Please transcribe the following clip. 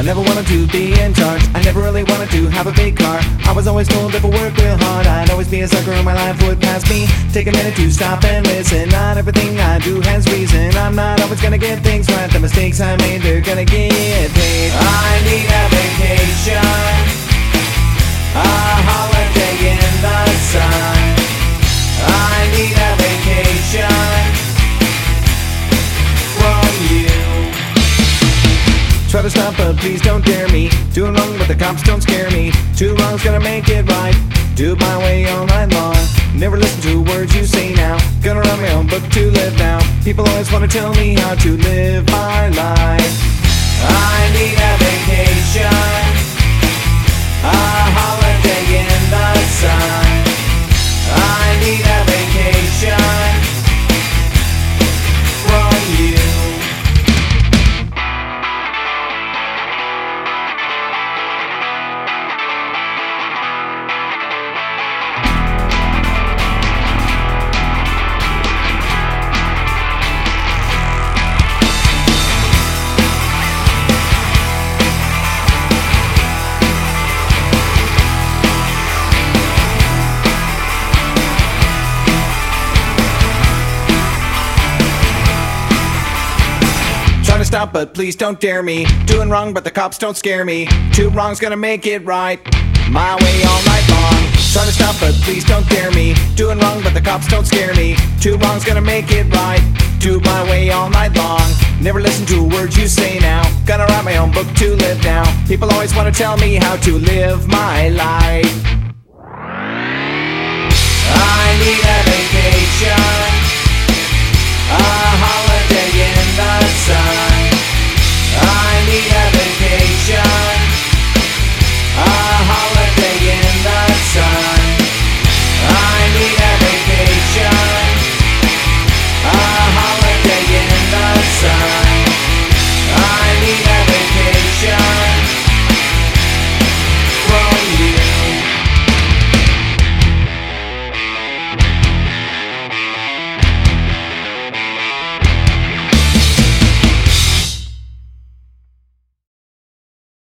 I never wanted to be in charge. I never really wanted to have a big car. I was always told if I work real hard, I'd always be a sucker and my life would pass me. Take a minute to stop and listen. Not everything I do has reason. I'm not always gonna get things right. The mistakes I made, they're gonna get Stop, but please don't dare me. Doing wrong, but the cops don't scare me. Two wrongs gonna make it right. Do it my way all night long. Never listen to words you say now. Gonna write my own book to live now. People always wanna tell me how to live my life. Stop, but please don't dare me. Doing wrong, but the cops don't scare me. Two wrongs gonna make it right. My way all night long. Trying to stop, but please don't dare me. Doing wrong, but the cops don't scare me. Two wrongs gonna make it right. Do my way all night long. Never listen to words you say now. Gonna write my own book to live now. People always wanna tell me how to live my life. I need a